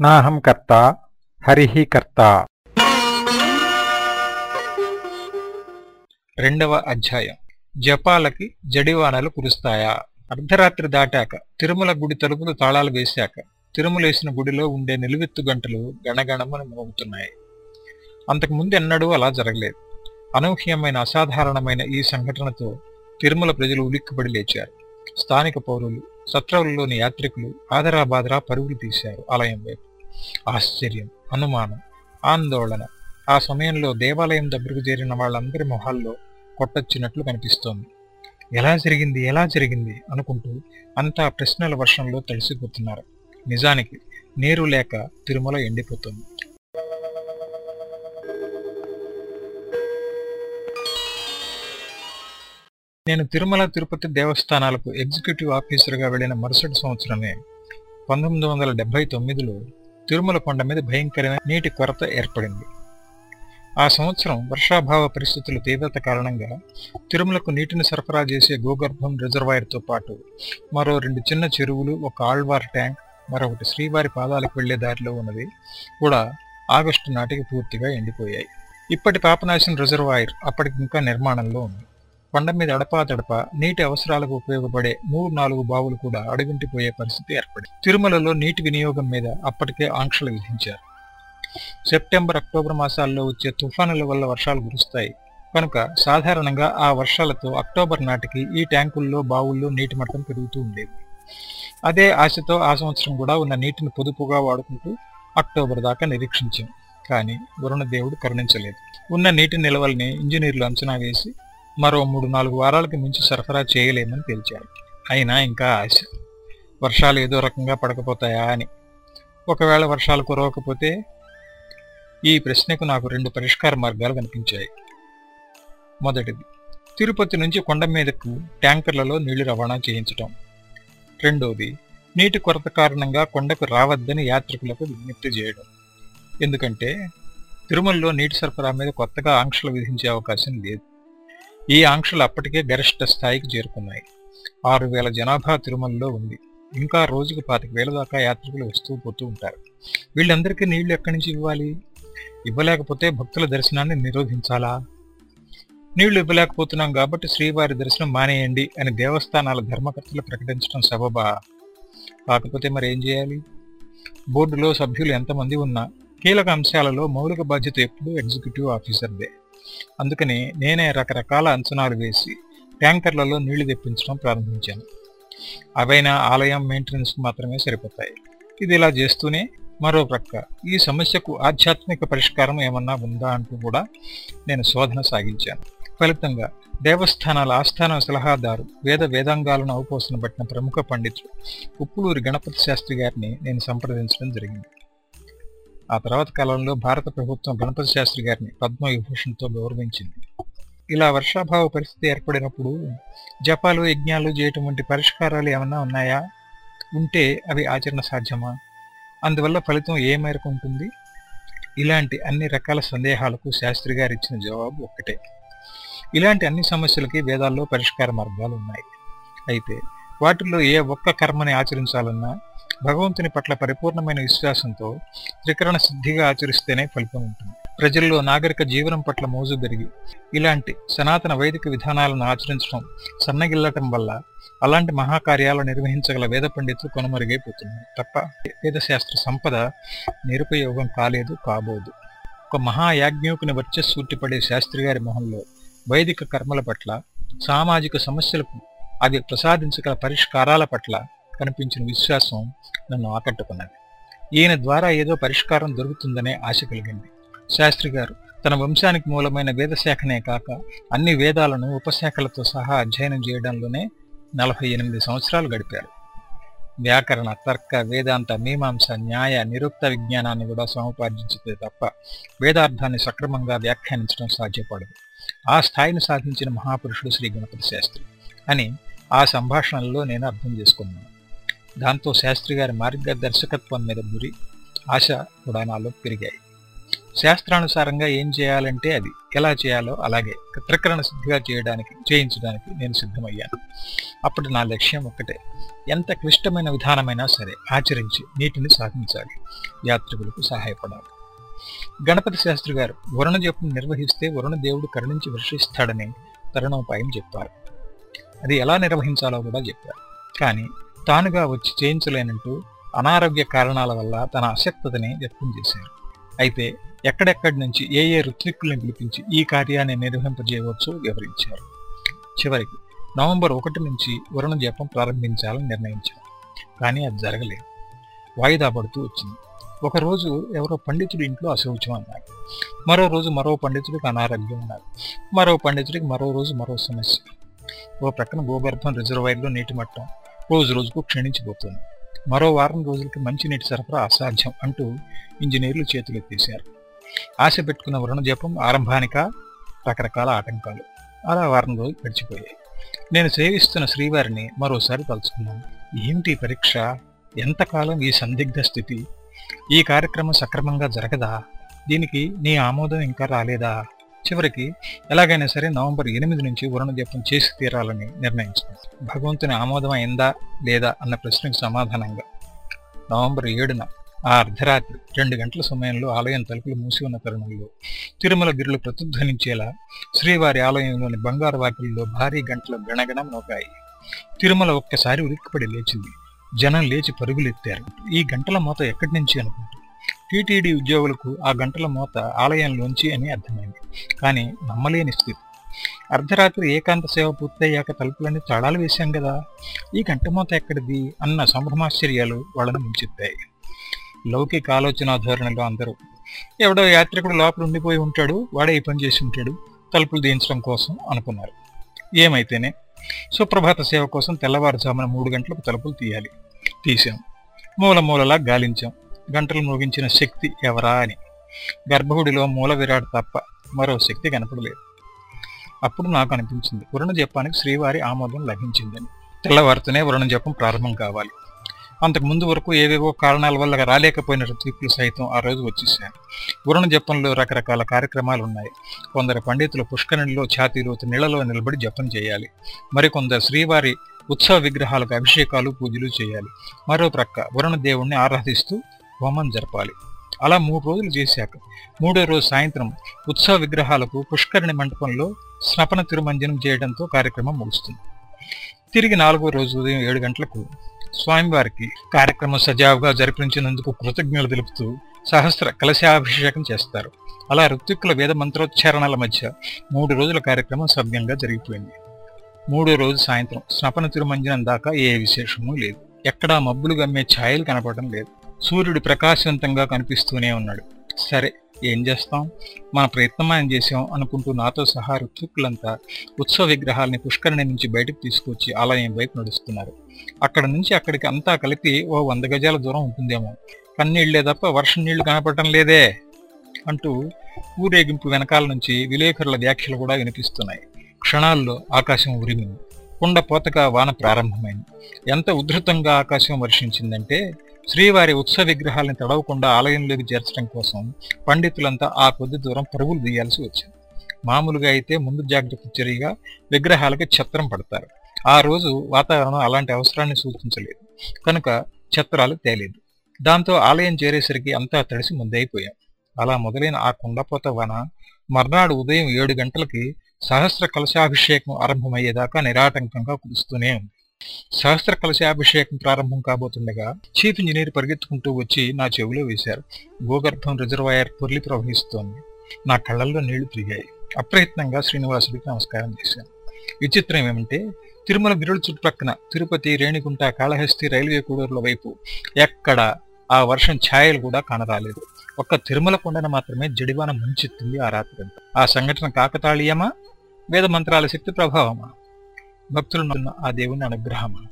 నాహం కర్త హరిః కర్త. రెండవ అధ్యాయం. జపాలకి జడివానలు కురుస్తాయా? అర్ధరాత్రి దాటాక తిరుమల గుడి తలుపులు తాళాలు వేశాక తిరుమలేసిన గుడిలో ఉండే నిలువెత్తు గంటలు గణగణమని మోగుతున్నాయి. అంతకుముందు ఎన్నడూ అలా జరగలేదు. అనూహ్యమైన అసాధారణమైన ఈ సంఘటనతో తిరుమల ప్రజలు ఉలిక్కిపడి లేచారు. స్థానిక పౌరులు సత్రవులలోని యాత్రికులు ఆదరాబాదరా పరుగులు తీశారు ఆలయం వైపు. ఆశ్చర్యం అనుమానం ఆందోళన. ఆ సమయంలో దేవాలయం దగ్గరకు చేరిన వాళ్ళందరి మొహాల్లో కొట్టొచ్చినట్లు కనిపిస్తోంది. ఎలా జరిగింది ఎలా జరిగింది అనుకుంటూ అంతా ప్రశ్నల వర్షంలో తడిసిపోతున్నారు. నిజానికి నీరు లేక తిరుమల ఎండిపోతుంది. నేను తిరుమల తిరుపతి దేవస్థానాలకు ఎగ్జిక్యూటివ్ ఆఫీసర్గా వెళ్ళిన మరుసటి సంవత్సరమే పంతొమ్మిది వందల డెబ్బై తొమ్మిదిలో తిరుమల కొండ మీద భయంకరమైన నీటి కొరత ఏర్పడింది. ఆ సంవత్సరం వర్షాభావ పరిస్థితుల తీవ్రత కారణంగా తిరుమలకు నీటిని సరఫరా చేసే గోగర్భం రిజర్వాయర్తో పాటు మరో రెండు చిన్న చెరువులు ఒక ఆళ్వార్ ట్యాంక్ మరొకటి శ్రీవారి పాదాలకు వెళ్ళే దారిలో ఉన్నది కూడా ఆగస్టు నాటికి పూర్తిగా ఎండిపోయాయి. ఇప్పటి పాపనాశం రిజర్వాయర్ అప్పటికి ఇంకా నిర్మాణంలో ఉంది. కొండ మీద అడపాతడప నీటి అవసరాలకు ఉపయోగపడే మూడు నాలుగు బావులు కూడా అడుగుంటిపోయే పరిస్థితి ఏర్పడింది. తిరుమలలో నీటి వినియోగం మీద అప్పటికే ఆంక్షలు విధించారు. సెప్టెంబర్ అక్టోబర్ మాసాల్లో వచ్చే తుఫానుల వల్ల వర్షాలు కురుస్తాయి. కనుక సాధారణంగా ఆ వర్షాలతో అక్టోబర్ నాటికి ఈ ట్యాంకుల్లో బావుల్లో నీటి మట్టం పెరుగుతూ ఉండేది. అదే ఆశతో ఆ సంవత్సరం కూడా ఉన్న నీటిని పొదుపుగా వాడుకుంటూ అక్టోబర్ దాకా నిరీక్షించాం. కానీ వరుణదేవుడు కరుణించలేదు. ఉన్న నీటి నిల్వల్ని ఇంజనీర్లు అంచనా వేసి మరో మూడు నాలుగు వారాలకు మించి సరఫరా చేయలేమని తేల్చారు అయినా ఇంకా ఆశ. వర్షాలు ఏదో రకంగా పడకపోతాయా అని. ఒకవేళ వర్షాలు కురవకపోతే ఈ ప్రశ్నకు నాకు రెండు పరిష్కార మార్గాలు కనిపించాయి. మొదటిది తిరుపతి నుంచి కొండ మీదకు ట్యాంకర్లలో నీళ్ళు రవాణా చేయించటం. రెండోది నీటి కొరత కారణంగా కొండకు రావద్దని యాత్రికులకు విజ్ఞప్తి చేయడం. ఎందుకంటే తిరుమలలో నీటి సరఫరా మీద కొత్తగా ఆంక్షలు విధించే అవకాశం లేదు. ఈ ఆంక్షలు అప్పటికే గరిష్ట స్థాయికి చేరుకున్నాయి. ఆరు వేల జనాభా తిరుమలలో ఉంది. ఇంకా రోజుకు పాతిక వేల దాకా యాత్రికులు వస్తూ పోతూ ఉంటారు. వీళ్ళందరికీ నీళ్ళు ఎక్కడి నుంచి ఇవ్వాలి? ఇవ్వలేకపోతే భక్తుల దర్శనాన్ని నిరోధించాలా? నీళ్ళు ఇవ్వలేకపోతున్నాం కాబట్టి శ్రీవారి దర్శనం మానేయండి అని దేవస్థానాల ధర్మకర్తలు ప్రకటించడం సబబా. కాకపోతే మరి ఏం చేయాలి? బోర్డులో సభ్యులు ఎంతమంది ఉన్నా కీలక అంశాలలో మౌలిక బాధ్యత ఎప్పుడూ ఎగ్జిక్యూటివ్ ఆఫీసర్దే. అందుకని నేనే రకరకాల అంచనాలు వేసి ట్యాంకర్లలో నీళ్ళు తెప్పించడం ప్రారంభించాను. అవైనా ఆలయం మెయింటెనెన్స్ మాత్రమే సరిపోతాయి. ఇది ఇలా చేస్తూనే మరో ప్రక్క ఈ సమస్యకు ఆధ్యాత్మిక పరిష్కారం ఏమన్నా ఉందా అంటూ కూడా నేను శోధన సాగించాను. ఫలితంగా దేవస్థానాల ఆస్థాన సలహాదారు వేద వేదాంగాలను అవపోసన పట్టిన ప్రముఖ పండితుడు ఉప్పులూరి గణపతి శాస్త్రి గారిని నేను సంప్రదించడం జరిగింది. ఆ తర్వాత కాలంలో భారత ప్రభుత్వం గణపతి శాస్త్రి గారిని పద్మవిభూషణ్తో గౌరవించింది. ఇలా వర్షాభావ పరిస్థితి ఏర్పడినప్పుడు జపాలు యజ్ఞాలు చేయటం వంటి పరిష్కారాలు ఏమన్నా ఉన్నాయా? ఉంటే అవి ఆచరణ సాధ్యమా? అందువల్ల ఫలితం ఏ మేరకు ఉంటుంది? ఇలాంటి అన్ని రకాల సందేహాలకు శాస్త్రి గారు ఇచ్చిన జవాబు ఒక్కటే. ఇలాంటి అన్ని సమస్యలకి వేదాల్లో పరిష్కార మార్గాలు ఉన్నాయి. అయితే వాటిల్లో ఏ ఒక్క కర్మని ఆచరించాలన్నా భగవంతుని పట్ల పరిపూర్ణమైన విశ్వాసంతో త్రికరణ సిద్ధిగా ఆచరిస్తేనే ఫలితం ఉంటుంది. ప్రజల్లో నాగరిక జీవనం పట్ల మోజు పెరిగి ఇలాంటి సనాతన వైదిక విధానాలను ఆచరించడం సన్నగిల్లటం వల్ల అలాంటి మహాకార్యాలు నిర్వహించగల వేద పండితులు కొనుమరుగైపోతున్నారు. తప్ప వేదశాస్త్ర సంపద నిరుపయోగం కాలేదు కాబోదు. ఒక మహాయాజ్ఞోకుని వర్చస్సూటిపడే శాస్త్రి గారి మొహంలో వైదిక కర్మల పట్ల సామాజిక సమస్యలకు అవి ప్రసాదించగల పరిష్కారాల పట్ల కనిపించిన విశ్వాసం నన్ను ఆకట్టుకున్నది. ఈయన ద్వారా ఏదో పరిష్కారం దొరుకుతుందనే ఆశ కలిగింది. శాస్త్రి గారు తన వంశానికి మూలమైన వేదశాఖనే కాక అన్ని వేదాలను ఉపశాఖలతో సహా అధ్యయనం చేయడంలోనే నలభై ఎనిమిది సంవత్సరాలు గడిపారు. వ్యాకరణ తర్క వేదాంత మీమాంస న్యాయ నిరుక్త విజ్ఞానాన్ని కూడా సముపార్జించితే తప్ప వేదార్థాన్ని సక్రమంగా వ్యాఖ్యానించడం సాధ్యపడదు. ఆ స్థాయిని సాధించిన మహాపురుషుడు శ్రీ గణపతి శాస్త్రి అని ఆ సంభాషణల్లో నేను అర్థం చేసుకున్నాను. దాంతో శాస్త్రి గారి మార్గదర్శకత్వం మీద గురి ఆశ ఉడానాలు పెరిగాయి. శాస్త్రానుసారంగా ఏం చేయాలంటే అది ఎలా చేయాలో అలాగే త్రికరణ సిద్ధిగా చేయడానికి చేయించడానికి నేను సిద్ధమయ్యాను. అప్పుడు నా లక్ష్యం ఒక్కటే ఎంత క్లిష్టమైన విధానమైనా సరే ఆచరించి నీటిని సాధించాలి యాత్రికులకు సహాయపడాలి. గణపతి శాస్త్రి గారు వరుణ జపం నిర్వహిస్తే వరుణ దేవుడు కరుణించి వర్షిస్తాడని తరుణోపాయం చెప్పారు. అది ఎలా నిర్వహించాలో కూడా చెప్పారు. కానీ తానుగా వచ్చి చేయించలేనంటూ అనారోగ్య కారణాల వల్ల తన అశక్తతని వ్యక్తం చేశారు. అయితే ఎక్కడెక్కడి నుంచి ఏ ఏ ఋత్విక్కుల్ని పిలిపించి ఈ కార్యాన్ని నిర్వహింపజేయవచ్చో వివరించారు. చివరికి నవంబర్ ఒకటి నుంచి వరుణ జపం ప్రారంభించాలని నిర్ణయించారు. కానీ అది జరగలేదు. వాయిదా పడుతూ వచ్చింది. ఒకరోజు ఎవరో పండితుడి ఇంట్లో అశౌచం అన్నారు. మరో రోజు మరో పండితుడికి అనారోగ్యం ఉన్నారు మరో పండితుడికి మరో రోజు మరో సమస్య. ఓ ప్రక్కన భూగర్భం రిజర్వాయర్లో నీటి మట్టం రోజు రోజుకు క్షీణించిపోతుంది. మరో వారం రోజులకి మంచినీటి సరఫరా అసాధ్యం అంటూ ఇంజనీర్లు చేతులెత్తేశారు. ఆశ పెట్టుకున్న వృణ జపం ఆరంభానిక రకరకాల ఆటంకాలు. అలా వారం రోజులు గడిచిపోయాయి. నేను సేవిస్తున్న శ్రీవారిని మరోసారి తలుచుకున్నాను. ఏమిటి పరీక్ష? ఎంతకాలం ఈ సందిగ్ధ స్థితి? ఈ కార్యక్రమం సక్రమంగా జరగదా? దీనికి నీ ఆమోదం ఇంకా రాలేదా? చివరికి ఎలాగైనా సరే నవంబర్ ఎనిమిది నుంచి వరుణ చేసి తీరాలని నిర్ణయించింది భగవంతుని ఆమోదం అయిందా లేదా అన్న ప్రశ్నకు సమాధానంగా నవంబర్ ఏడున ఆ అర్ధరాత్రి రెండు గంటల సమయంలో ఆలయం తలుపులు మూసి ఉన్న తరుణంలో తిరుమల గిరులు ప్రతిధ్వనించేలా శ్రీవారి ఆలయంలోని బంగారు వాకిల్లో భారీ గంటలు గణగణం నోకాయి తిరుమల ఒక్కసారి ఉలిక్కిపడి లేచింది. జనం లేచి పరుగులెత్తారు. ఈ గంటల మోత ఎక్కడి నుంచి అనుకుంటూ? టీటీడీ ఉద్యోగులకు ఆ గంటల మోత ఆలయంలోంచి అని అర్థమైంది. కానీ నమ్మలేని స్థితి. అర్ధరాత్రి ఏకాంత సేవ పూర్తయ్యాక తలుపులన్నీ తాళాలు వేశాం కదా. ఈ గంటమోత ఎక్కడిది? అన్న సంభ్రమాశ్చర్యాలు వాళ్ళని ముంచెత్తాయి. లౌకిక ఆలోచన ధోరణిలో అందరూ ఎవడో యాత్రికుడు లోపల ఉండిపోయి ఉంటాడు వాడే ఈ పని చేసి ఉంటాడు తలుపులు దించడం కోసం అనుకున్నారు. ఏమైతేనే సుప్రభాత సేవ కోసం తెల్లవారుజామున మూడు గంటలకు తలుపులు తీయాలి. తీసాం మూల మూలలా గాలించాం. గంటలు మోగించిన శక్తి ఎవరా అని. గర్భగుడిలో మూల విరాట్ తప్ప మరో శక్తి కనపడలేదు. అప్పుడు నాకు అనిపించింది వరుణ జపానికి శ్రీవారి ఆమోదం లభించిందని. తెల్లవారుతూనే వరుణ జపం ప్రారంభం కావాలి. అంతకు ముందు వరకు ఏవేవో కారణాల వల్ల రాలేకపోయిన ఋత్వికులు సైతం ఆ రోజు వచ్చేసారు వరుణ జపంలో రకరకాల కార్యక్రమాలు ఉన్నాయి. కొందరు పండితులు పుష్కరిణిలో ఛాతీలోతు నీళ్ళలో నిలబడి జపం చేయాలి. మరికొందరు శ్రీవారి ఉత్సవ విగ్రహాలకు అభిషేకాలు పూజలు చేయాలి. మరో ప్రక్క వరుణ దేవుణ్ణి ఆరాధిస్తూ హోమం జరపాలి. అలా మూడు రోజులు చేశాక మూడో రోజు సాయంత్రం ఉత్సవ విగ్రహాలకు పుష్కరిణి మంటపంలో స్నపన తిరుమంజనం చేయడంతో కార్యక్రమం ముగుస్తుంది. తిరిగి నాలుగో రోజు ఉదయం ఏడు గంటలకు స్వామివారికి కార్యక్రమం సజావుగా జరిపించినందుకు కృతజ్ఞతలు తెలుపుతూ సహస్ర కలశాభిషేకం చేస్తారు. అలా ఋత్విక్కుల వేద మంత్రోచ్చారణల మధ్య మూడు రోజుల కార్యక్రమం సవ్యంగా జరిగిపోయింది. మూడో రోజు సాయంత్రం స్నపన తిరుమంజనం దాకా ఏ విశేషమూ లేదు. ఎక్కడా మబ్బులు గమ్మే ఛాయలు కనపడడం లేదు. సూర్యుడు ప్రకాశవంతంగా కనిపిస్తూనే ఉన్నాడు. సరే ఏం చేస్తాం? మన ప్రయత్నం మనం చేసాం అనుకుంటూ నాతో సహా ఋత్విక్కులంతా ఉత్సవ విగ్రహాలని పుష్కరిణి నుంచి బయటకు తీసుకొచ్చి ఆలయం వైపు నడుస్తున్నారు. అక్కడ నుంచి అక్కడికి అంతా కలిపి ఓ వంద గజాల దూరం ఉంటుందేమో. కన్నీళ్ళే తప్ప వర్షం నీళ్ళు కనపడటం లేదే అంటూ ఊరేగింపు వెనకాల నుంచి విలేకరుల వ్యాఖ్యలు కూడా వినిపిస్తున్నాయి. క్షణాల్లో ఆకాశం ఉరిమింది. కుండ పోతగా వాన ప్రారంభమైంది. ఎంత ఉధృతంగా ఆకాశం వర్షించిందంటే శ్రీవారి ఉత్సవ విగ్రహాలను తడవకుండా ఆలయంలోకి చేర్చడం కోసం పండితులంతా ఆ కొద్ది దూరం పరుగులు తీయాల్సి వచ్చింది. మామూలుగా అయితే ముందు జాగ్రత్త చర్యగా విగ్రహాలకి ఛత్రం పడతారు. ఆ రోజు వాతావరణం అలాంటి అవసరాన్ని సూచించలేదు. కనుక ఛత్రాలు తేలేదు. దాంతో ఆలయం చేరేసరికి అంతా తడిసి ముద్దయిపోయాం అలా మొదలైన ఆ కుండపోత వన మర్నాడు ఉదయం ఏడు గంటలకి సహస్ర కలశాభిషేకం ఆరంభమయ్యేదాకా నిరాటంకంగా కురుస్తూనే ఉంది. సహస్ర కలశాభిషేకం ప్రారంభం కాబోతుండగా చీఫ్ ఇంజనీర్ పరిగెత్తుకుంటూ వచ్చి నా చెవిలో వేశారు. భూగర్భం రిజర్వాయర్ పొర్లి ప్రవహిస్తోంది. నా కళ్ళల్లో నీళ్ళు తిరిగాయి. అప్రయత్నంగా శ్రీనివాసుడికి నమస్కారం చేశాను. విచిత్రం ఏమంటే తిరుమల గిరుడు చుట్టుపక్కన తిరుపతి రేణిగుంట కాళహస్తి రైల్వే కూడూరుల వైపు ఎక్కడ ఆ వర్షం ఛాయలు కూడా కానరాలేదు. ఒక్క తిరుమల కొండను మాత్రమే జడివాన ముంచెత్తింది ఆ రాత్రి ఆ సంఘటన కాకతాళీయమా? వేద మంత్రాల శక్తి ప్రభావమా? ഭക്തരുണ്ടാകുന്ന ആ ദേവന്റെ അനുഗ്രഹമാണ്.